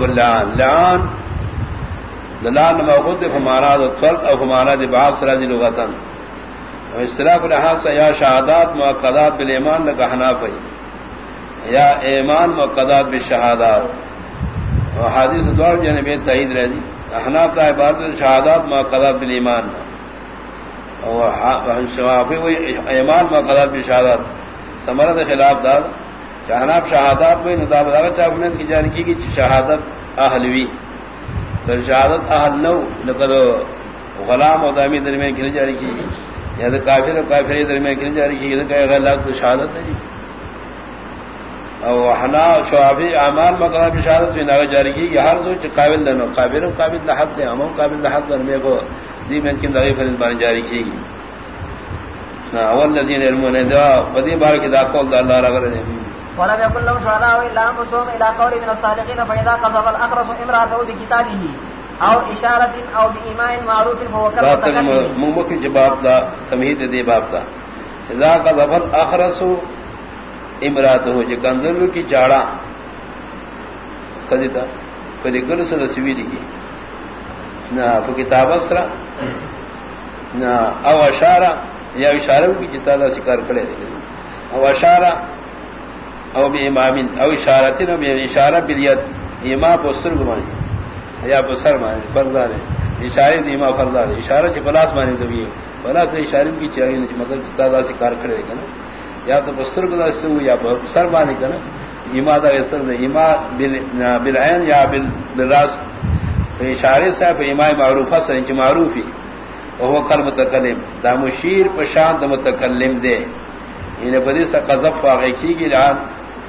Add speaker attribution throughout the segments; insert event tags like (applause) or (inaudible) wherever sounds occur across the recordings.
Speaker 1: لعان لعان لعان موجود فمانا دو طلق او فمانا دی باب سرا دی لغتن اصطلاح لحاظ سے یا شہادات مقدات بالایمان لگا حناف ہے. یا ایمان مقدات بالشہادات اور حادث دور جنبی تعید رہ دی. حناف کا عبادت شہادات مقدات بالایمان اور ہاں، ہاں، شوافی ایمان مقدات بالشہادات سمرد خلاف داد. جہناب شہادات میں نداب چاہنے کی جانکی کی شہادت اہلوی پھر شہادت اہل نو نقد غلام اور دامی درمیان کھل جاری کی یا تو کافر اور کافر درمیان کھل جاری کی کہ غلط تو شہادت نہیں جی۔ اور حنا شوافی امان مقام کی شہادت میں ناغ جاری کی کہ ہر سوچ قابل دنو قابل قابل لحق دے ہم قابل لحق درمیان کو دی میں کی دغی فرض بانی جاری کی اول الذين يرمون ذا بدي بارك ذا قول الله رغد
Speaker 2: ولم يكن لهم شهداء الا انفسهم الى قول من الصادقين فاذا قذف الاخرس امراته بكتابه او اشاره او بايمان معروف فهو كالمتكلم
Speaker 1: ممكن جواب دا تمهيد دي باب دا. اذا قذف الاخرس امراته جو گندل کی چاڑا کدی تا کدی گل سے رسوی دی نہ کتاب اسرا نہ او اشارہ یا اشارہ کی جتا دا شکار کھڑے او اشارہ او بی امامین، او اشارتین، او بی اشارہ بلیت، ایما پستر گمانی. یا پسر مانی فردار ہے اشارہ دی ایما فردار ہے اشارہ چی پلاس مانی دو بھی. پلاس دی اشارہ کی چاہیے مطلب جتا دا شکار کھڑے کنا یا تو پستر گدا سے یا پسر مانی کنا ایما دا وستر دے. ایما بالعین یا بالراس اشارے سے ایما معروفہ سے معروفی. وہ کل متکلم. دا مشیر پشان دا متکلم دے. یعنی انہیں بدی سا قذف واقع کی گی لان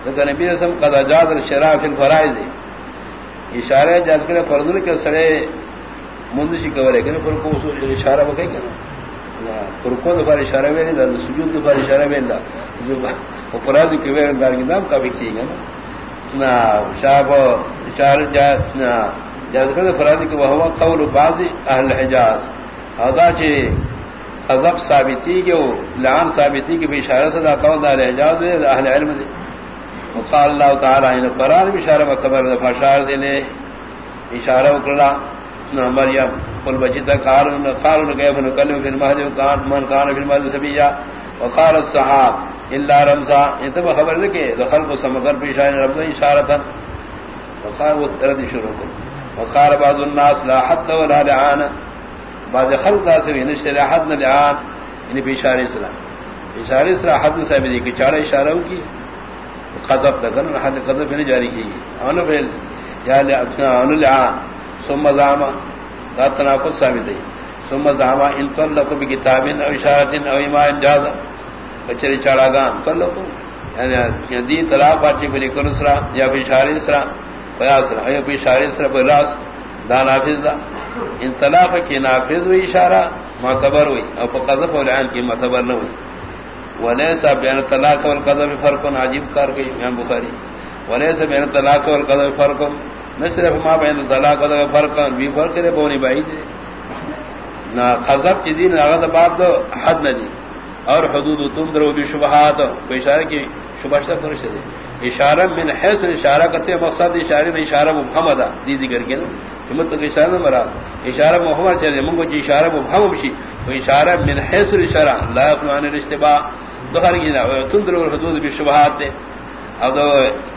Speaker 1: لیکن نبی رسم قد اجاز الشراف الفرائض. اشارہ جاز کرے فرضل کے سڑے مندشی کورے کہ پر کو اشارہ بکے کہ پر کو دفار اشارہ ویلی دا سجود دفار اشارہ ویلی دا جو اپراد کی ویلی دار کی نام کا بکھی گا نا شاہ اشارہ جاز کرے فرائض کہ وہ ہوا قول بعض اہل حجاز. ادا چی ازب ثابتی کے لان ثابتی کی بھی اشارہ سے دا قول دار اعجاز اہل علم دی. وقال اللہ تعالی ان قرار بھی اشارہ مکبر دفع اشار دینے، اشارہ وکلا اکرلا مریم قل بچتا قارن قارن کیف نکلم فی المہد وقان من کان فی المہد سبیہ وقال الصحاب، الا رمزا انتبہ خبر لکے دخل کو سمگر بھی اشارہ رمزا اشارتا وقال، وہ ترد شروع کر۔ وقال بعض الناس، لا حد ولا لعانا بعض خلق دا سے نشتر حد لعان۔ یعنی پہ اشارہ اسلام اشارہ اسلام حد صاحب دی کہ چاڑا اشارہ کی قذف دکن حد قذف نے جاری کی ان فعل یا ان لعان ثم زعم لا تناقض ثابت ہے ثم زعم، ان طلق بكتاب او اشارہ او ایمان جاز بچری چاڑا گان طلق یعنی،, یعنی دی طلاق باچی بلی کر یا بھی اشارہ اسرا قیاس را یا بھی اشارہ اسرا پر راس، دا نافذ دا. ان طلاق کی نافذ ہوئی اشارہ، معتبر ہوئی اور قذف اور لعان کی معتبر نہ ہوئی ولیسا بین طلاق والقذف فرق. عجیب کار گئی امام بخاری. ولیسا بین طلاق والقذف فرق. نہ صرف ما بین طلاق والقذف فرق. بھی فرق ہے بونی بھائی دے نہ قذف کی دین اغد باب دو حد نہ دی. اور حدود تم درو بھی شبہات. کوئی اشارہ کی شبہ سے فرش دے. اشارہ من حیث اشارہ کرتے مقصد اشارے میں اشارہ محمد دی دی کر کے نا. ہمت تو اشارہ نہ مراد. اشارہ محمد چلے. منگو جی اشارہ محمد شی تو اشارہ من حیث اشارہ. لا یقنعان الاشتباہ. دخل کی تندر الحدود بالشبہات دے۔ اب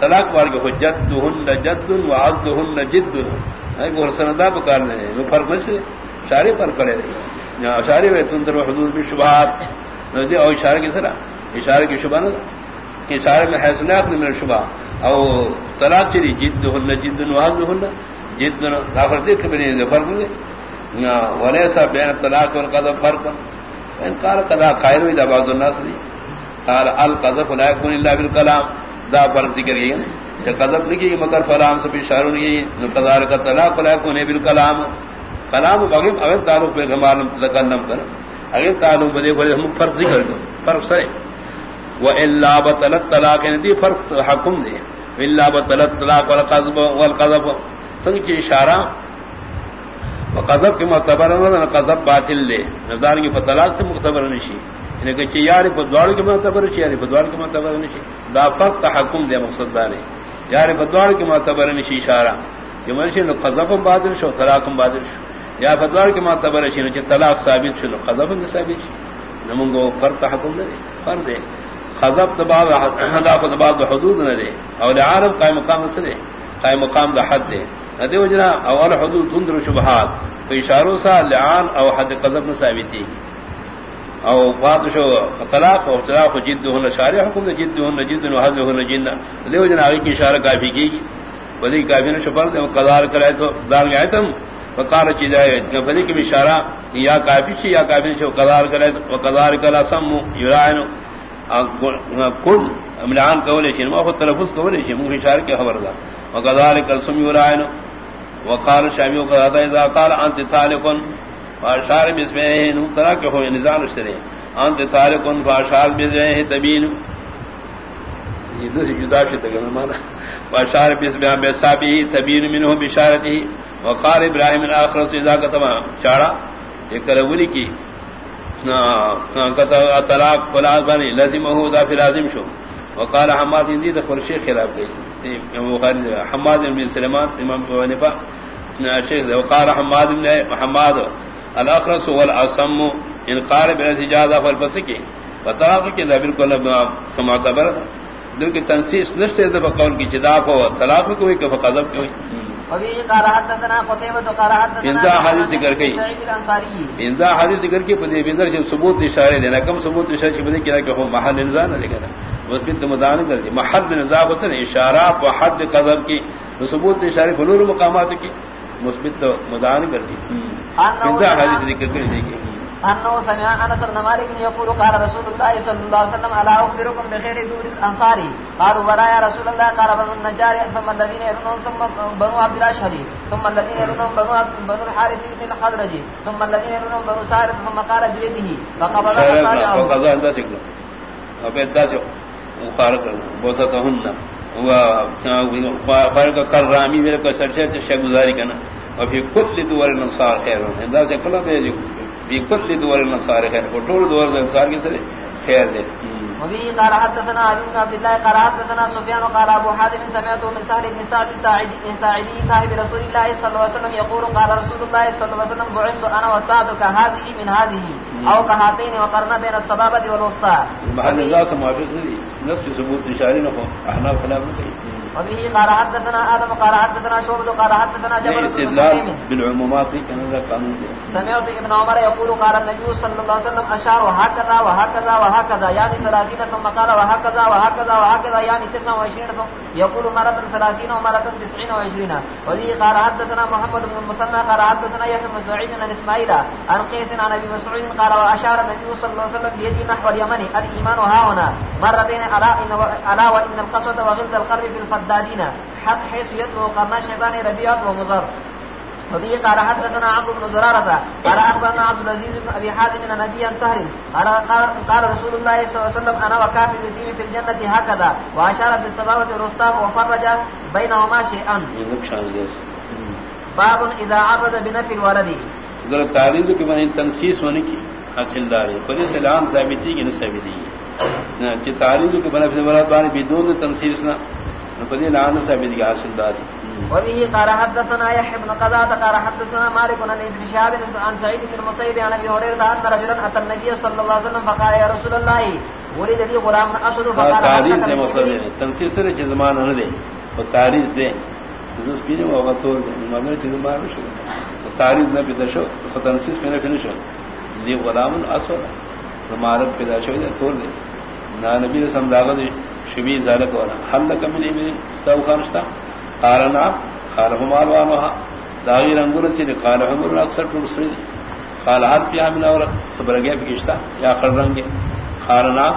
Speaker 1: طلاق وار کے حجت دہن جد و عز دہن جد اور سندا بکار نے وہ فرق نہیں شاری پر کرے رہی اشارے میں تندر الحدود بالشبہات نہ جی، اور اشارے کی طرح، اشارے کی شبہ نہ۔ اشارے میں حیثیت نے میرا شبہ۔ او طلاق چلی جد ہن جد و عز ہن جد داخل دیکھ میرے فرق نہیں۔ ولیسا بین طلاق والقذف فرق۔ ان قال قضا خیر اذا بعض الناس دی۔ قال، القذف لا يكون الا بالكلام. دا فرق ذکر گئی کہ قذف لکھی مگر فلام سے اشارہ نہیں نو قضا کا طلاق لا يكون بالكلام کلام بغیر اگر تعلق پہ گمان تکلم کر اگر تعلق بدے بڑے ہم فرق ذکر کر فرق سے و الا بطلت طلاق نے یعنی دی فرق حکم دے. الا بطلت طلاق والقذف والقذف سن کی اشارہ. قذب کی معتبر نہ قذب باطل لے. نظار کی طلاق سے مختبر نشی یعنی کہ چیار بدوار کی معتبر چی یار بدوار کی معتبر نشی. دا فرق تحکم دے مقصد دار یار بدوار کی معتبر نشی اشارہ. کہ منشی نو قذفم بادل شو، طلاقم بادل شو. یا فتوار کی معتبر شی نو طلاق ثابت شو، نو قذفم ثابت شو نمونگو فرد حکم نہ دے، فرد دے. خذف دباب حداف دباب حدود نہ دے اور عارف قائم مقام سے دے؟ قائم مقام دا حد دے. ندی وجنا، اول حدود تندر شبہات. تو اشاروں سا لعان او حد قذف نہ ثابت تھی او بات شو طلاق او طلاق جد ہن شارع حکم دے جد ہن جد نو حد ہن جن ندی وجنا اگے کی اشارہ کافی کی بلی کافی نے شفر دے قضا کرے تو دار گئے تم وقال چی جائے بلی کی اشارہ یا کافی چی یا کافی چھ قضا کرے تو قضا کلا سم یرائن کل املان کولے چھ مو تلفظ کولے چھ مو اشارہ کی خبر دا وقضا کل سم یرائن وقال شامی قضا اذا قال، انت طالق فاشار بسمه نو ترا کہ ہو نظام سرے انت طالق فاشار بسمه تبین۔ یہ دوسری جدا شتے گنا مانا۔ فاشار واشار بسمه بسابی تبین منه بشارته وقال ابراہیم الاخر سے اذا کتما چاڑا۔ یہ کرولی کی۔ طلاق فلاس بنی لازمه ذا فی لازم شو۔ وقال حماد اندی تو فرشی خلاف گئی۔ حماد بن سلیمان، امام ابو حنیفہ۔ شیخ وقال حماد بن محمد الاخرس والاسم ان قال بالاجازه فالفسکی فطلاق کی ذا بالکل معتبر دل کی تنسیس نشتے دفع قول کی جدا کو طلاق کوئی کہ فقذب کوئی انزا حدیث ذکر کی. انزا حدیث ذکر کی پدی بندر جب ثبوت اشارے دینا کم ثبوت اشارے کی پدی کیا کہ ہو محل انزا نہ لگا مثبت مدان کر دی. محل نزا کو سن اشارات و حد قذب کی. ثبوت اشارے بنور مقامات کی مثبت مدان کر دی. انزا حدیث ذکر
Speaker 2: انه سمع انس بن مالك يقول قال رسول الله صلى الله عليه وسلم الا اخبركم بخير دور الانصار؟ قالوا ولا يا رسول الله قال بنو النجار ثم الذين يرون ثم بنو عبد الاشهر ثم الذين يرون بنو بنو الحارث بن الخزرج ثم الذين يرون بنو سارد ثم قال بيده فقبض
Speaker 1: وقضى عند سكن ابيت داسو مخارق بوسطهن. وفارق كرامي میرے کو سرچے شیخ گزاری کرنا وفي كل دول الانصار خير ہندا سے کلا بھیجو بكل دول النصارى خير وطول دول النصارى کے سرے خیر دے۔
Speaker 2: وبه قال حدثنا علي بن عبد الله قال حدثنا سفيان قال ابو حاتم سمعت من سهل بن سعد ساعد ساعدي صاحب رسول الله صلى الله عليه وسلم يقول قال رسول الله صلى الله عليه وسلم بعثت انا وسعد كهذه من هذه او كهاتين وقرنا بين الصبابه والوسطى۔
Speaker 1: محل ذات موافق نفس ثبوت اشاري نفو احنا خلاف نہیں۔
Speaker 2: وبه قال حدثنا آدم قال حدثنا شعبة قال حدثنا جبل بن
Speaker 1: سليم. بالعمومات كان هذا قانون
Speaker 2: سمعت ابن عمر يقول قال النبي صلى الله عليه وسلم أشار وهكذا وهكذا وهكذا يعني ثلاثين ثم قال وهكذا وهكذا وهكذا يعني تسعة وعشرين ثم يقول مرة ثلاثين ومرة تسعين وعشرين. وبه قال حدثنا محمد بن المثنى قال حدثنا يحيى بن سعيد عن اسماعيل عن قيس عن ابي مسعود قال واشار النبي صلى الله عليه وسلم بيده نحو اليمن الايمان ها هنا. مرتين وغلظ القلب في الدادين حق حيث يدلو قرنا شيطان ربيعات ومضر. وبه قال حدثنا عمرو بن زرارة. قال أخبرنا عبد العزيز بن أبي حاتم من نبيا سهر قال, قال رسول الله صلى الله عليه وسلم أنا وكافي اليتيم في الجنة هكذا. وأشار بالسماوة الوسطى وفرج بينهما شيئا. باب إذا عرض بنفي الولد.
Speaker 1: اگر تعریض کی بنی تنسیس ہونے کی حاصل دار ہے پولیس اعلان ثابتی کی نہ ثابتی ہے تعریض کی بنفی مراد بانی بدون تنسیس نہ۔ فدي لعن
Speaker 2: وبه قال حدثنا يحيى بن قزاة قال حدثنا مالك عن ابن شهاب عن سعيد بن المسيب عن ابي هريره ان رجلا اتى النبي صلى الله عليه وسلم فقال يا رسول الله ولد لي غلام اسود فقال
Speaker 1: تاریخ نے مسئلہ تنسیص سے چیز زمان نہ دے تو تاریخ دے۔ جس پینے وہ وقت تو مگر چیز زمان نہ شو۔ تاریخ نہ پیدا شو تو تنسیص میں نہ فنش دی غلام اسود پیدا شو دے تو دے۔ نبی نے سمجھا دے شبی ذالک والا. حل لك من ابن استو خرجتا قال نعم قال هم الوانها داغي رنگور تھی قال هم اکثر ٹرسری قال حد فيها من اور صبر گیا بکشتا یا خر رنگ قال نعم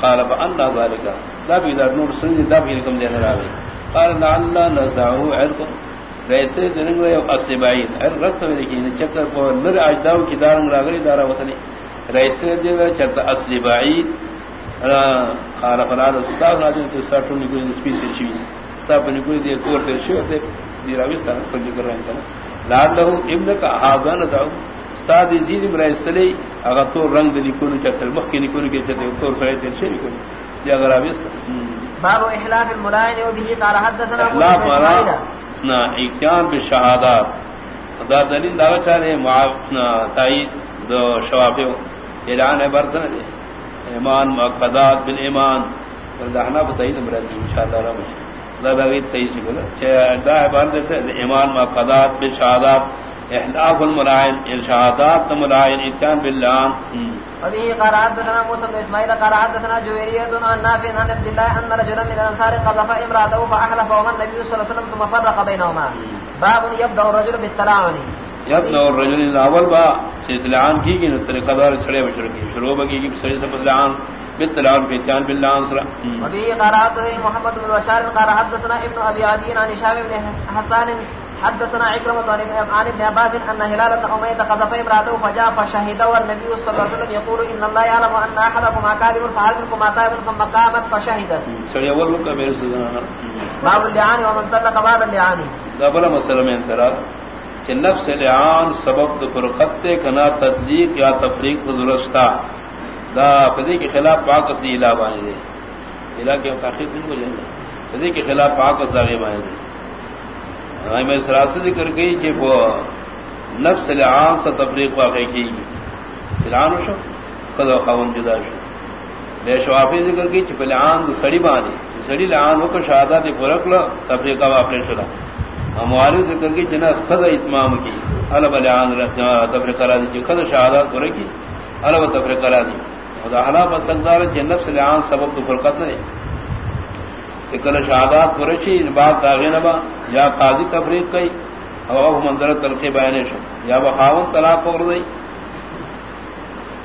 Speaker 1: قال بان ذلك دا بھی در نور سری دا بھی کم دینا راوی قال لعل نزعه عرق ریسے دنگ و اصل بعید عرق رت لیکن چتر پر نر اجداو کی دارنگ راغلی دارا وطنی. ریسے دے چتر اصل بعید قال فلا استاد راجن تو ساٹو نکو سپیڈ تے چھی سب نکو دی کور تے چھی تے دی راویستا کل کر رہا ہے لا له ابن کا نہ استاد جی دی برائے سلی اگر تو رنگ دی کو نہ چتل مخ کی نکو کے تے تو سڑے تے چھی نکو دی اگر راویستا
Speaker 2: باب احلاف الملائن و به قال حدثنا ابو
Speaker 1: اختیان بھی شہادات دا دلیل دعوت چاہے تائید دو شوافیو. اعلان ہے برسن دے ایمان مقدات بالایمان دہنا بتائید مرد انشاءاللہ رمش دا دا غید تائید سکولہ چھے دا عبارت سے ایمان مقدات بالشہادات احلاف الملائن الشہادات ملائن اتیان باللعان
Speaker 2: وبه قال حدثنا موسى بن اسماعيل قال حدثنا جويرية عن نافع عن عبد الله ان رجلا من الانصار قذف امراته فاحلف وما النبي صلى الله عليه وسلم ثم فرق بينهما. باب يبدا الرجل بالتلاعن
Speaker 1: يبدا الرجل الاول با استلعان کی کہ طریقہ دار سڑے بشر کی شروع بگی کی سڑے سے بدلعان بالتلاعن في اتيان بالله انصر
Speaker 2: وبه قال حدثنا محمد بن بشار قال حدثنا ابن ابي عدي عن هشام بن حسان حدثنا عكرمة عن ابن عباس أن هلال أمية قذف امراته فجاء فشهد والنبي صلى الله عليه وسلم يقول إن الله يعلم أن أحدكم كاذب فهل منكم تائب ثم قامت فشهد.
Speaker 1: سړی اول وکړه مې رسولنا
Speaker 2: باب اللعان ومن طلق بعد اللعان.
Speaker 1: دا بل مسله میں انترا۔ کہ نفس لعان سبب د فرقت کنا تطلیق یا تفریق درستا۔ دا پدی کے خلاف پاک سے الہ بانے دے الہ کے تحقیق نہیں ہو جائے پدی کے خلاف پاک سے بانے دے میں سراس ذکر گئی کہ وہ نفس لعان سے تفریق واقع کی۔ گی لعان شو؟ خد و خون جدا شو۔ بے شوافی ذکر کی چپ لعان دو سڑی بانی۔ سڑی لعان ہو کر شہادت فرق لو تفریقہ واقع شلا۔ ہماری ذکر کی جنا خد اتمام کی۔ الب لعان تفریق کرا دی خد شہادت فرق کی الب تفریق کرا دی۔ خدا حنا پسندار نفس لعان سبب تو فرقت نہیں۔ کل شہادات پرچی بات داغے نبا یا قاضی تفریق کئی، او منظر تلقی بیانے شو۔ یا بخاون طلاق اور دئی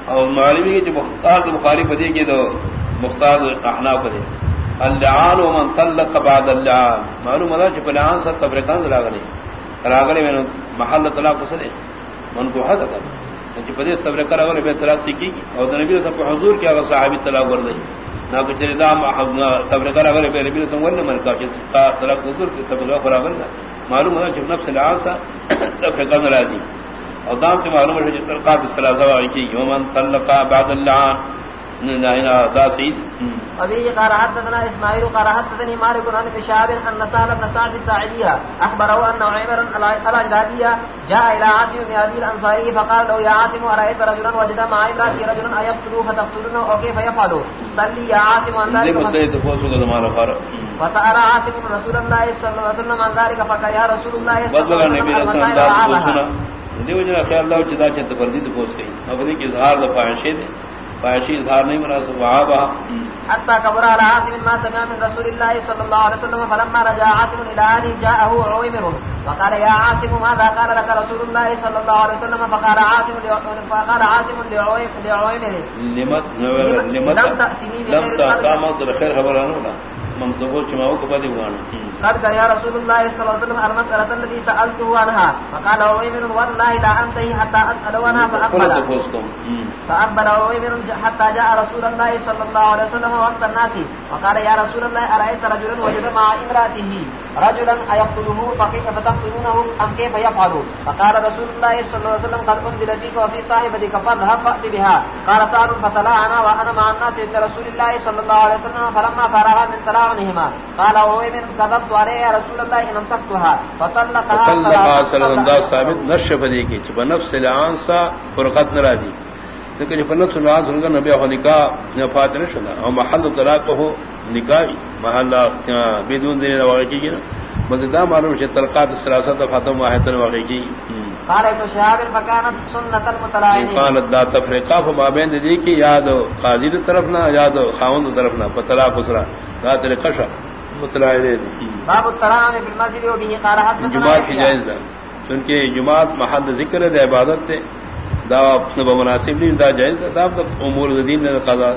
Speaker 1: اور معلومی کی جو مختار بخاری پدی کی تو مختار احناف دے اللعان و من طلق بعد اللعان. معلوم ہے کہ لعان سے تفریقان راغلی. راغلی میں محل طلاق سنے من کو حد کر کہ پدی تفریقہ راغلی بے طلاق سیکھی اور نبی صلی اللہ حضور کیا صحابی طلاق ور دئی نہ کچھ دام تفریقہ راغلی بے نبی صلی اللہ من کا کہ طلاق حضور کی تفریقہ راغلی معلوم ہے کہ نفس العاصا (coughs) تفریقہ راضی اور دام کے معلوم ہے کہ طلقات الثلاثه کی یومن طلق بعد اللعان. نائنا دا سید.
Speaker 2: ابي قال حدثنا اسماعيل قال حدثني مالك عن بشاب ان سال بن سعد الساعديه اخبره ان عمر الاجداديه جاء الى عاصم بن ابي الانصاري فقال له يا عاصم ارايت رجلا وجد مع امراته رجلا ايقتلوا فتقتلونه او كيف يفعل صلي يا عاصم ان ذلك فسأل عاصم رسول الله صلى الله عليه وسلم عن ذلك فقال يا رسول الله صلى الله عليه وسلم
Speaker 1: دیو جنا خیال دا چدا چت پر دی پوس گئی اب کی اظہار دا فاحشے دے. فاحشی اظہار نہیں مناسب وہاں
Speaker 2: حتى كبر على عاصم ما سمع من رسول الله صلى الله عليه وسلم فلما رجع عاصم الى اهله جاءه عويمر فقال يا عاصم ماذا قال لك رسول الله صلى الله عليه وسلم؟ فقال عاصم فقال عاصم لعويمر
Speaker 1: لمت لمت لم تاتني بخير خير خبر انا منصوبو چماو کو بدی وانا
Speaker 2: قد يا رسول الله صلى الله عليه وسلم المسألة التي سألته عنها فقال عويمر والله لا أنتهي حتى أسأل عنها فأقبل فأقبل عويمر حتى جاء رسول الله صلى الله عليه وسلم وسط الناس وقال يا رسول الله أرأيت رجلا وجد مع امرأته رجلا أيقتله فكيف فتقتلونه أم كيف يفعل؟ فقال رسول الله صلى الله عليه وسلم قد أنزل فيك وفي صاحبتك فاذهب فأت بها. قال سعد فتلاعنا وأنا مع الناس عند رسول الله صلى الله عليه وسلم فلما فرغ من تلاعنهما. قال عويمر كذبت عليه يا رسول الله إن امسكتها فطلقها
Speaker 1: فطلقها سلام ثابت نشف ديكي بنفس العنصى فرقت نرادي لیکن جب نفس العنصى سنگا نبی ہو نکاح نفات محل طلاق ہو نکاح محل بدون دین واقع کی نا. مزدا معلوم ہے تلقات الثلاثه فاطمه واحد واقع کی.
Speaker 2: قال ابن شهاب فكانت سنه المتلاعنين
Speaker 1: قالت دا تفرقه فما بين ذي کی یاد قاضی طرف نہ یاد خاوند طرف نہ طلاق اسرا. دا طریقہ متلاعنين
Speaker 2: باب قال حدثنا
Speaker 1: جماعت کی جائز ہے۔ کیونکہ جماعت محل ذکر ہے عبادت ہے۔ دا مناسب نہیں دا جائز دا امور دین نے قضا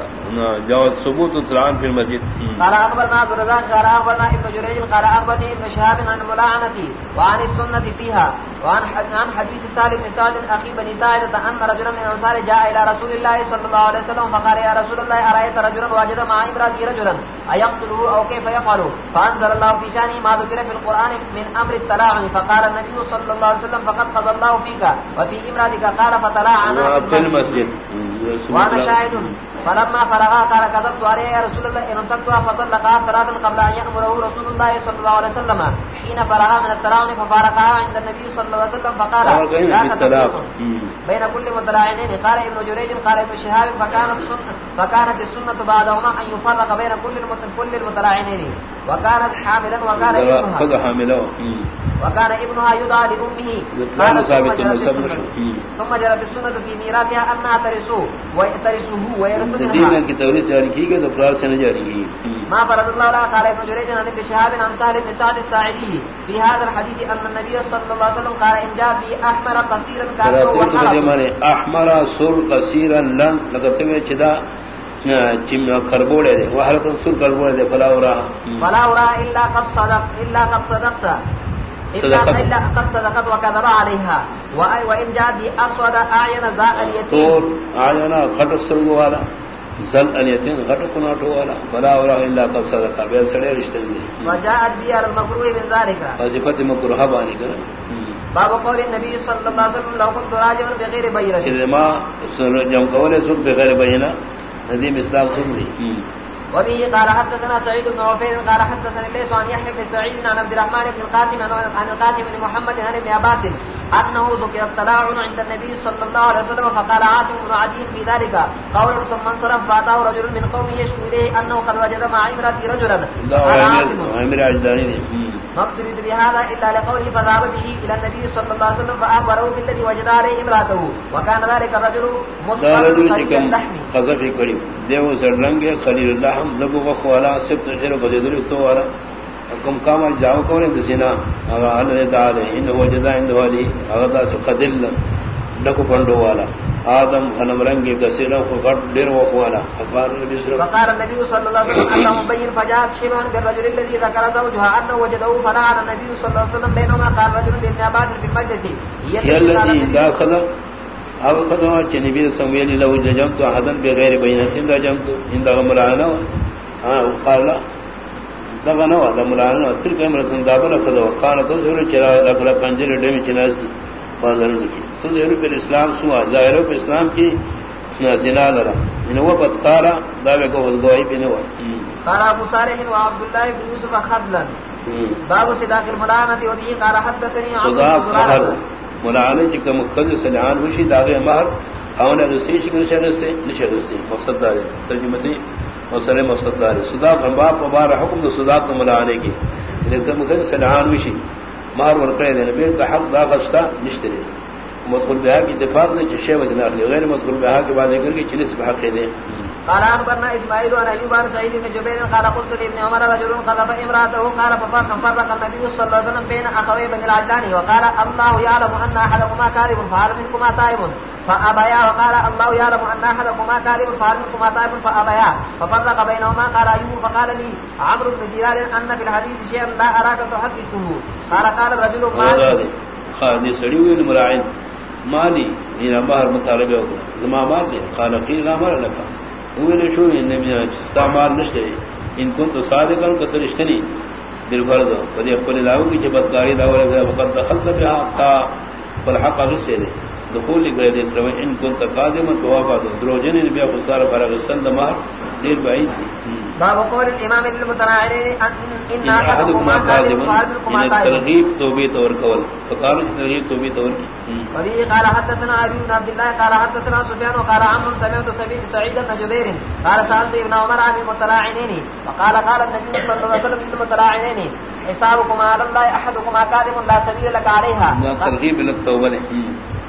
Speaker 1: جواز ثبوت الترام في المسجد۔
Speaker 2: قال اخبرنا عبد الرزاق قال اخبرنا ابن جريج قال اخبرني ابن شهاب عن ملاعنتي وعن السنه فيها وعن عن حديث سالم بن سعد اخي بني ساعده ان رجلا من الانصار جاء الى رسول الله صلى الله عليه وسلم فقال يا رسول الله ارايت رجلا وجد مع امراته رجلا؟ ايقتله او كيف يفعل؟ فانزل الله في شانه ما ذكر في القران من امر التلاعن فقال النبي صلى الله عليه وسلم فقد قضى الله فيك وفي امراتك قال فتلاعن
Speaker 1: في المسجد.
Speaker 2: وانا شاهد. فلما فرغا قال كذبت عليه يا رسول الله ان امسكتها فطلقها ثلاثا قبل ان يامره رسول الله صلى الله عليه وسلم. حين فرغا من التراون ففارقها عند النبي صلى الله عليه وسلم فقال لا بين كل متلاعنين قال ابن جريج قال ابن شهاب فكانت فكانت السنه بعدهما ان يفرق بين كل كل المتلاعنين وكانت حاملا وكان ابنها وكان ابنها يدعى لامه ثم جرت السنه في ميراثها انها ترثه ويترثه ويرث
Speaker 1: منها کی تورید جاری کی گئی تو فرار سے نہ جاری کی
Speaker 2: ما فرض الله لا قال ابن جريج عن ابن شهاب عن سهل بن سعد الساعدي في هذا الحديث ان النبي صلى الله عليه وسلم قال ان جاء بي احمر قصيرا كان
Speaker 1: هو احمر سر قصيرا لن ہوئے چدا چم کربوڑے دے وہ حالت سر کربوڑے دے فلا ورا
Speaker 2: فلا ورا الا قد صدق الا قد صدقت. الا قد صدقت وكذب عليها وان جاء بي اسود اعين ذا اليتيم
Speaker 1: اعين خط سر والا زل الیتین غٹ کناٹو والا. بلا ورا الا قد صدق بے سڑے رشتے دی.
Speaker 2: وجاءت بی المکروہ من ذلك.
Speaker 1: صفت مکروہ بانی کر
Speaker 2: باب قول النبي صلى الله عليه وسلم لو كنت راجما بغير بينه
Speaker 1: ما جم قول سب بغیر بینہ ندیم اسلام سمری
Speaker 2: وبه قال حدثنا سعيد بن عفير قال حدثنا ليس عن يحيى بن سعيد عن عبد الرحمن بن القاسم عن القاسم بن محمد عن ابن عباس. انه ذكر التلاعن عند النبي صلى الله عليه وسلم فقال عاصم بن عدي في ذلك. قول ثم انصرف فاتاه رجل من قومه يشكو اليه انه قد وجد مع امرأة رجلا. قال عاصم. ما تريد بهذا الا لقوله فذهب به الى النبي صلى الله عليه وسلم فاخبره بالذي وجد عليه امراته وكان ذلك الرجل اللحم.
Speaker 1: قذف قريب. دیو زرلنگ خلیل اللہ لبو وخوالا سبت خیر قدر تو والا کم کام جاو کونے دسینا؟ اغا ان دال ان والی اغا اس قدل لکو پنڈو والا۔ آدم غنم رنگ کثیر فقط دیر وخوالا فقال النبي صلى الله
Speaker 2: فقال النبي صلى الله عليه وسلم اللهم بين فجاءت شبها بالرجل الذي ذكر زوجها انه وجده فلعن النبي صلى الله عليه وسلم بينما قال رجل لابن عباس في المجلس.
Speaker 1: هي التي داخل اب خدوا چنبی سمیل لو جمت احدن بغیر بینت رجمت ان دغمرانا ہاں قال دغنا وا دمرانا تر کمر سن دابل خدوا قال تو زور چرا رکھلا پنجر ڈیم چناس بازار کی. تو زور پر اسلام سوا ظاہر پر اسلام کی زنا لرا ان وہ بدکارا دعوے کو گواہی بھی نہ ہوا
Speaker 2: قال ابو صالح و عبد الله بن يوسف خذلا باب صداق الملانه وبه قال حدثني عبد الله
Speaker 1: ملانه کم خذ سلان وشي داغه مہر خاون رسی شکل شر سے نشرسی مقصد دار ترجمہ دی. مسئلہ مقصد دار صدا باب مبار حکم تو صدا کو ملانے کی۔ لیکن مخ سلان وشي مہر ورکے دے نبی کا حق دا نشتے نشتری مدخل بہا کی دفاع نے چشے وجنا غیر مدخل بہا کے بعد ذکر کی چنس بحق دے
Speaker 2: قال اخبرنا اسماعيل عن ايوب عن سعيد بن جبير قال قلت لابن عمر رجل قذف امراته قال ففرق فرق النبي صلى الله عليه وسلم بين اخوي بن العجلان وقال الله يعلم ان احدكما كاذب فهل منكما تائب؟ فابيا وقال الله يعلم ان احدكما كاذب فهل منكما تائب؟ فابيا ففرق بينهما قال ايوب فقال لي عمرو بن دينار ان في الحديث شيئا لا اراك تحدثه. قال قال الرجل ما
Speaker 1: خالد سڑی مراعين؟ مالی میرا باہر مطالبہ زما مال دے خالقی غامر لکھا ہوئے شو ان استعمال نشتے ان کو تو سادے کروں کہ ترشتنی دل فرض بدی اپنے لاو کی بدکاری دا اور وقت دخلت بها تا. فالحق دے. دخول لگرے دے سر ان کو تقادم تو وفا دروجن ان بیا خسار فرغ سند مہر دیر بعید دی.
Speaker 2: باب قول الامام المتناعرين ان احدكم كاذب فاعلكم
Speaker 1: ترغيب توبه اور قول فقال ترغيب توبه اور
Speaker 2: وبه قال حدثنا ابي بن عبد الله قال حدثنا سفيان وقال عمرو سمعت سبيل سعيد بن جبير قال سالت ابن عمر عن المتلاعنين وقال قال النبي صلى الله عليه وسلم للمتلاعنين حسابكم على الله احدكم كاذب لا سبيل لك عليها
Speaker 1: ترغيب للتوبه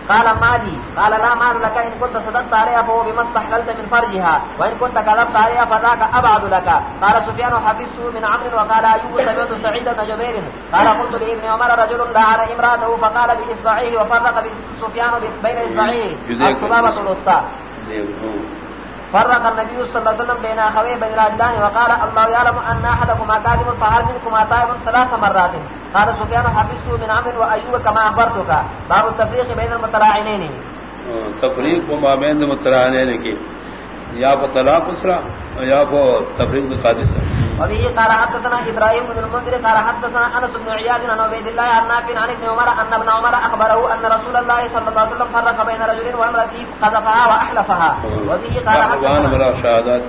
Speaker 2: قال مالي. قال لا مال لك. إن كنت صدقت عليها فهو بما استحللت من فرجها. وإن كنت كذبت عليها فذاك أبعد لك. قال سفيان حفظه من عمر وقال أيوب سمعت سعيد بن جبير. قال قلت لابن عمر رجل لعن امراته فقال بإصبعه وفرق سفيان بين إصبعه الصبابة الوسطى. فرق النبي صلى الله عليه وسلم بين أخوي بن العجلان وقال الله يعلم أن أحدكما كاذب فهل منكما تائب ثلاث مرات؟ قال سفيان حفظت من عمر وأيوب كما أخبرتك. باب التفريق بين المتراعنين
Speaker 1: تفریق ما بین متراعنین کی. یا په طلاق اسرا یا په تفریق قادسہ
Speaker 2: وبه قال حدثنا ابراهيم بن المنذر قال حدثنا انس بن عياض عن عبيد الله عن نافع عن ابن عمر ان ابن عمر اخبره ان رسول الله صلى الله عليه وسلم فرق بين رجل وامراته قذفها واحلفها وبه قال
Speaker 1: حدثنا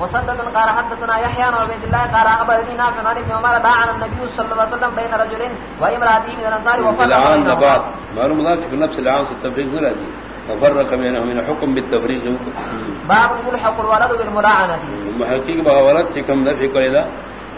Speaker 2: مسدد قال حدثنا يحيى بن عبيد الله قال اخبرني نافع عن ابن عمر دعا النبي صلى الله عليه وسلم بين رجل وامراته من الانصار وفرق بينهما.
Speaker 1: معلوم في نفس العام التفريق نرادي وفرق بينهم من حكم بالتفريق
Speaker 2: باب ملحق الولد بالملاعنه
Speaker 1: محقق بغورت كم نفي قيدا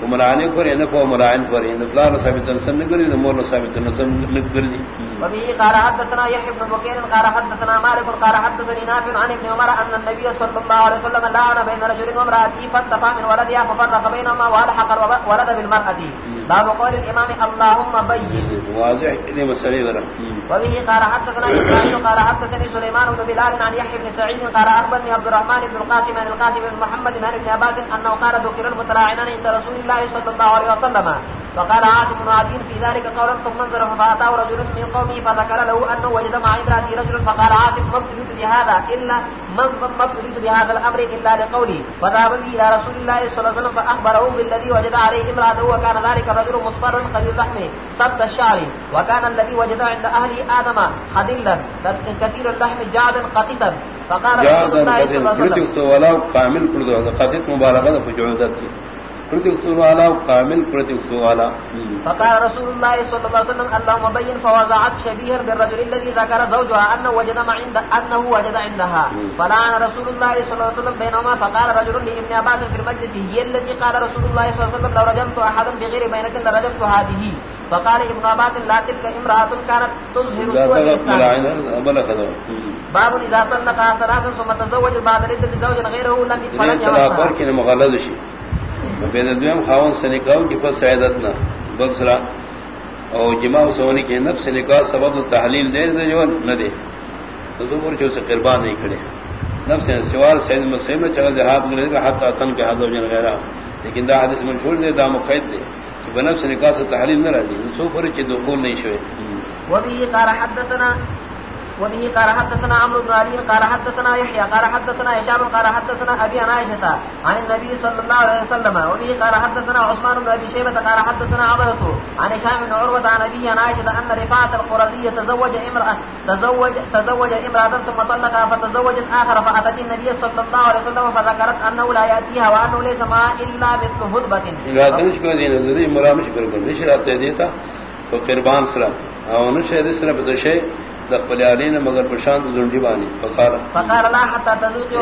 Speaker 1: وملاعنه پر ان کو ملاعن پر ان فلان ثابت سن نگری مور ثابت سن نگری
Speaker 2: وبه قال حدثنا يحيى بن بكير قال حدثنا مالك قال حدثني نافع عن ابن عمر ان النبي صلى الله عليه وسلم لعن بين رجل وامراته فاتفى من ولدها ففرق بينهما والحق الولد بالمرأة. باب قول الامام اللهم بين.
Speaker 1: واضح دي مسئلہ ذرا
Speaker 2: وبه قال حدثنا اسماعيل قال حدثني سليمان بن بلال عن يحيى بن سعيد، قال اخبرني عبد الرحمن بن القاسم عن القاسم بن محمد عن ابن عباس انه قال ذكر المتلاعنان عند رسول الله صلى الله عليه وسلم. فقال عاصم بن عدين في ذلك قولا، ثم انظر فاتاه رجل من قومه فذكر له انه وجد مع امراته رجل، فقال عاصم، ما ابتليت بهذا الا من ما ابتليت بهذا الامر الا لقولي فذهب به الى رسول الله صلى الله عليه وسلم فاخبره بالذي وجد عليه امراته وكان ذلك الرجل مصفرا قليل اللحم سبت الشعر، وكان الذي وجد عند أهل اهل ادم خدلا كثير اللحم جعدا قتيتا فقال رسول الله صلى الله عليه وسلم.
Speaker 1: ولو كامل كل قتيت مبالغه في جعدته كامل والا
Speaker 2: فقال رسول الله صلى الله عليه وسلم اللهم بين فوضعت شبيها بالرجل الذي ذكر زوجها انه وجد ما عند انه وجد عندها. فلعن رسول الله صلى الله عليه وسلم بينهما فقال رجل لابن عباس في المجلس هي التي قال رسول الله صلى الله عليه وسلم لو رجمت احدا بغير بينه لرجمت هذه. فقال ابن عباس لا تلك امراه كانت تظهر باب اذا طلق ثلاثا ثم تزوج بعد عده زوجا غيره لم
Speaker 1: يفعل بین خاون سے نکاح کی پس سعیدت نہ اور جمع سونی کے نب سے نکاح سبب تحلیل دے سے جو نہ دے تو تم جو سے قربان نہیں کھڑے نب سے سوار سید مسلم میں چل جہاد گرے ہاتھ تن کے ہاتھ جن غیرہ لیکن دا حدیث چھوڑ دے دا مقید دے بنفس نکاح سے تحلیل نہ رہی سو پر چ دخول نہیں شوئے۔
Speaker 2: وہ بھی یہ قال حدثنا وبه قال حدثنا عمرو بن علي، قال حدثنا يحيى، قال حدثنا هشام، قال حدثنا ابي عائشه عن النبي صلى الله عليه وسلم. وبه قال حدثنا عثمان بن ابي شيبه قال حدثنا عبده عن هشام بن عروه عن ابيه عن عائشه ان رفاعه القرظيه تزوج امراه تزوج تزوج امراه ثم طلقها فتزوجت اخر فاتت النبي صلى الله عليه وسلم فذكرت انه لا ياتيها وانه ليس ما الا مثل هدبه
Speaker 1: لا تنش کو دین ذری مرامش کر کر نشرات دیتا تو قربان سرا. او نشے سرا بدشے دخل علينا مگر پرشانت زنڈی بانی فقار
Speaker 2: فقار لا حتى تذوقي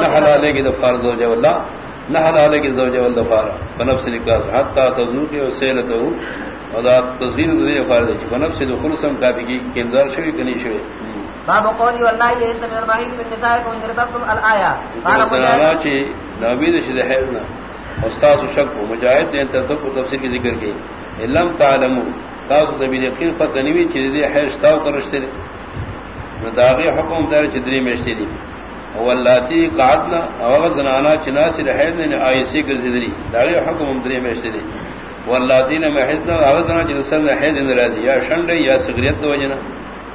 Speaker 1: نہ حلالے کی دفار زوجہ واللہ نہ حلالے کی زوجہ واللہ فارا بنفس نکاس حتى تذوقي وسيلته وذا تصویر ذی فار دے بنفس دخول سم کافی کی کردار شوی کنی شوی
Speaker 2: باب قولی والله ليس من المحيط من نسائكم ان رتبتم الايه
Speaker 1: قال مجاهد چی نبی شد حیضنا استاد شک مجاہد نے تفسیر کی ذکر کی علم تعلموا. تاسو د بین یقین پتہ نیوی چې دې حیش تاو کرشته دي نو داغه حکم دار چې درې مشته دي. قعدنا، او غزنانا چې ناصر حیز نه آیسی ګرځېدلي. داغه حکم درې مشته دي. ولاتی نه محزنا او غزنا چې سر حیز نه یا شنډه، یا صغریت د وجنه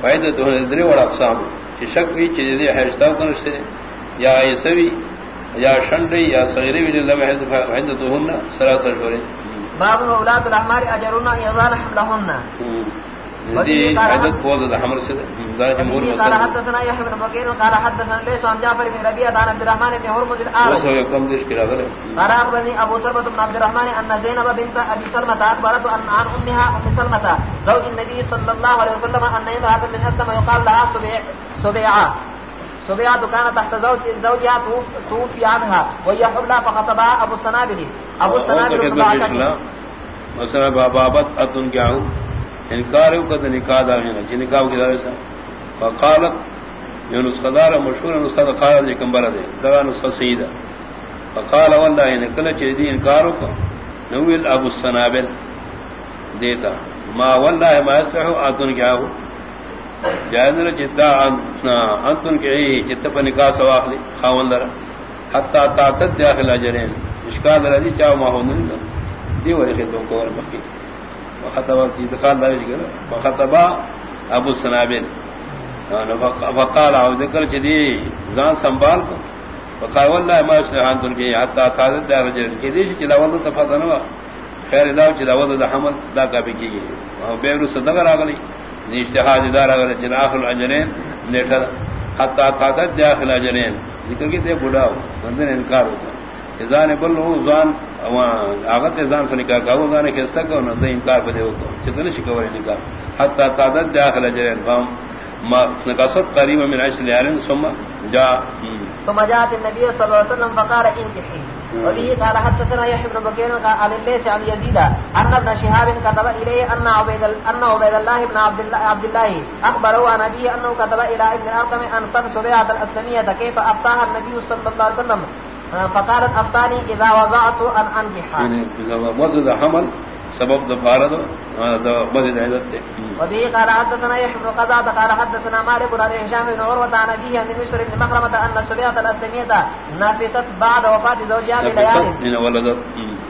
Speaker 1: فائدہ ته درې وړ اقسام چې شک وی چې دې حیش تاو کرشته دي یا ایسوی یا شنډه، یا صغری وی له محز فائدہ ته هن سراسر شوري
Speaker 2: باب اولاد الاحمار اجرنا يضان حملهن.
Speaker 1: عدد فوز الحمر سے
Speaker 2: قال حدثنا يحيى بن بكير قال حدثنا ليس عن جعفر بن ربيعه عن عبد الرحمن بن هرمز الاعرج
Speaker 1: كم دش كده
Speaker 2: قال اخبرني ابو سلمة بن عبد الرحمن ان زينب بنت ابي سلمة اخبرته ان عن امها ام سلمة زوج النبي صلى الله عليه وسلم ان امراه من اسلم يقال لها سبيع سبيعه كانت تحت زوج زوجها توفي عنها وهي حبلى فخطبها ابو السنابل ابو السنابل
Speaker 1: مثلا بابت اتن کیا ہوں؟ انکار نکاح دا ہے جن نکاح کی دار سے فقالت یہ نسخہ دار مشہور نسخہ قال جی کمبر دے دا نسخہ سید فقال والله ان کل چیدی انکار کو نویل ابو السنابل دیتا۔ ما والله ما يصح اتن کیا ہوں؟ جائز جدا انتن کے ہی جت پر نکاح سواخلی خاون در حتا طاقت داخل اجرین اشکال رضی چاو ما ہو نہیں دی وری خدمت کو اور مکی وخطبا کی دکان دار جی وخطبا ابو سنابل فقال او ذکر چدی زان سنبال کو۔ وقال والله ما يسلحان تركي حتى قادت دا رجل کی دیش چلا ولد تفاتنوا خیر داو دا چلا ولد حمل، دا کا بکی گئی۔ اور بے رس دغر اگلی اجتہاد دار اگر جناح الاجرین نیٹر حتى قادت داخل اجرین ذکر کی تے بڑا بندن انکار ہوتا۔ اذان بلو زان آغت ازان کو نکاح کا وہ زان کے حصہ سک نہ انکار بدے ہو تو جتنے شکوے نکاح حتى قادت داخل اجرین فهم ما نقصت من عيش ليال ثم جاء
Speaker 2: ثم جاءت النبي صلى الله عليه وسلم فقال انكحي وبه قال حدثنا يحيى بن بكير قال الليث عن يزيد ان ابن شهاب كتب اليه ان عبيد ان عبيد الله بن عبد الله عبد الله اخبره عن ابي انه كتب الى ابن الارقم ان صن سبيعه الاسلميه كيف افتاها النبي صلى الله عليه وسلم. فقالت افتاني اذا وضعت ان انجح
Speaker 1: يعني اذا وضع حمل سبب دفارد مسجد عزت تے
Speaker 2: وبه قال حدثنا يحيى بن قال حدثنا مالك بن هشام بن عروة عن بن نافست بعد زوجها بليال.
Speaker 1: ولدت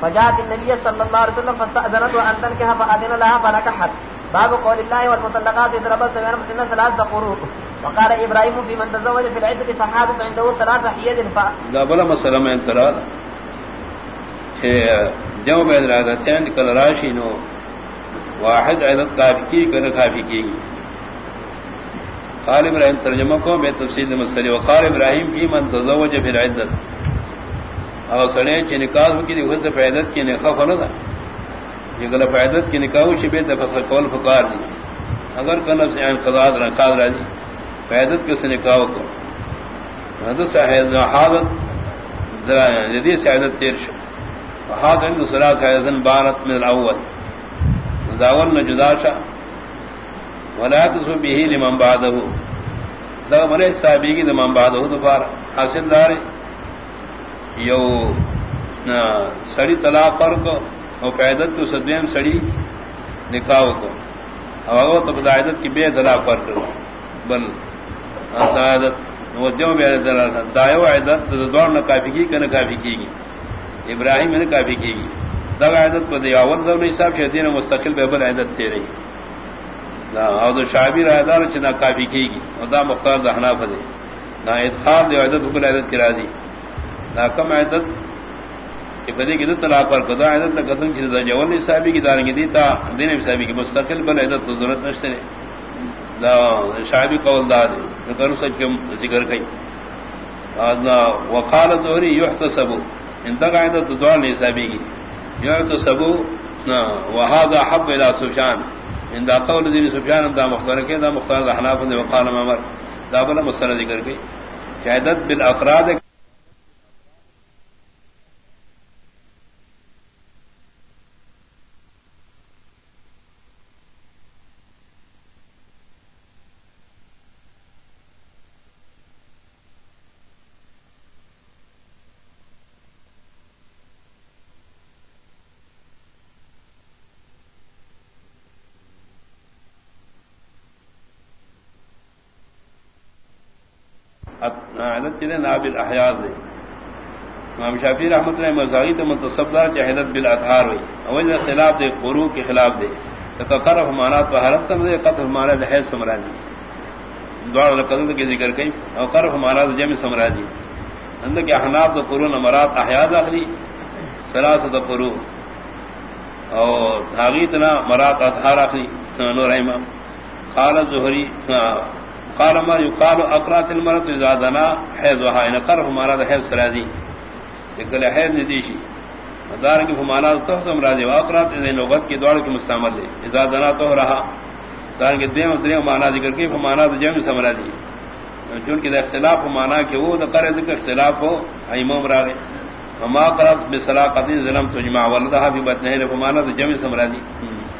Speaker 2: فجاءت النبي صلى الله عليه وسلم فاستأذنته أن تنكح فأذن لها فنكحت. باب قول الله والمطلقات يضربن بين مسلمين ثلاث قروء وقال إبراهيم في من تزوج في العدة صحابة عنده ثلاث حيد ف
Speaker 1: لا بلا مسألة ما انتراد جو بین عادتین کل راشی نو، واحد عدت کافی کی کن کافی کی گی قال ابراہیم ترجمہ کو بے تفصیل مسئلے۔ وقال ابراہیم فی من تزوج فی العدت. اگر سنے، چی نکاح کی دی سے فیدت کی نکاح فندا یہ گلہ فیدت کی نکاح چی بے دفصل قول فقار دی۔ اگر کنف سے این خضاد رنقاد را دی فیدت کس نکاح کو؟ حدث حاضر جدید سے عدت تیر شو۔ فحاق عند صلاة حيزن بانت من الأول. داولنا جداشا ولا تسو به لمن بعده. دا ملے صحابی کی دمان بعده دفار حاصل دارے یو، نا، سڑی طلاق پر کو، او قیدت کو صدویم سڑی نکاو کو. او اگو تب دائدت کی بے طلاق پر کرو بل دائدت وجہ بے طلاق دایو دائیو عیدت دوار نکافی کی کہ نکافی کی گی. ابراہیم نے کافی کی۔ گی دغ عادت پر اول زب صاحب شدین مستقل بہبل عادت تھے رہی اور شابی رائےدار چنا کافی کی گی۔ اور دا مختار دہنا فدے نہ ادخار دے، عادت حکل عادت کی راضی۔ نہ کم عادت بدے کی طلاق پر قدا عادت نہ قدم چیز جون صاحبی کی داریں گی دیتا دین صاحبی کی مستقل بل عادت تو ضرورت نشتے نے۔ دا شابی قول داد کرو سچ ذکر کئی۔ وقال ظہری یحتسب انتقا تو دوڑ نہیں حسابی گی یا تو سبو وهذا حب الى سفيان ان دا قول ذي سفيان دا مختار کے، دا مختار دا حلاف نے وقال عمر دا بلا مسئلہ ذکر گئی شہادت بالافراد نابل احیاز دے امام شافی رحمت اللہ مزاحی تو متصبدار چہدت بل اطہار ہوئی۔ اول خلاف دے، قرو کے خلاف دے۔ تو قرف مانات تو حرت سمجھے قطر مانا ہے سمراجی دوار قدر کے ذکر گئی اور قرف مانا جم سمراجی اندر کے حناب تو قرون امرات احیاز آخری۔ سلاس تو قرو۔ اور دھاگیتنا مرات اطہار آخری۔ نور امام خالد ظہری قال ما يقال اقرات المرض اذا دنا حيض وها ان قرف مرض حيض سرازي. يقول حيض نديشي. مدار کی فمانا تحتم راضی واقرات اذا لغت کی دوڑ کی مستعمل ہے اذا دنا تو رہا دار کے دیم دریم معنی ذکر کی فمانا جمع سمرا دی چون کہ اختلاف معنی کہ وہ ذکر ذکر اختلاف ہو ایمم راغے وما قرات بصلاقتی ظلم تجمع ولدها في بطنه فمانا جمع سمرا دی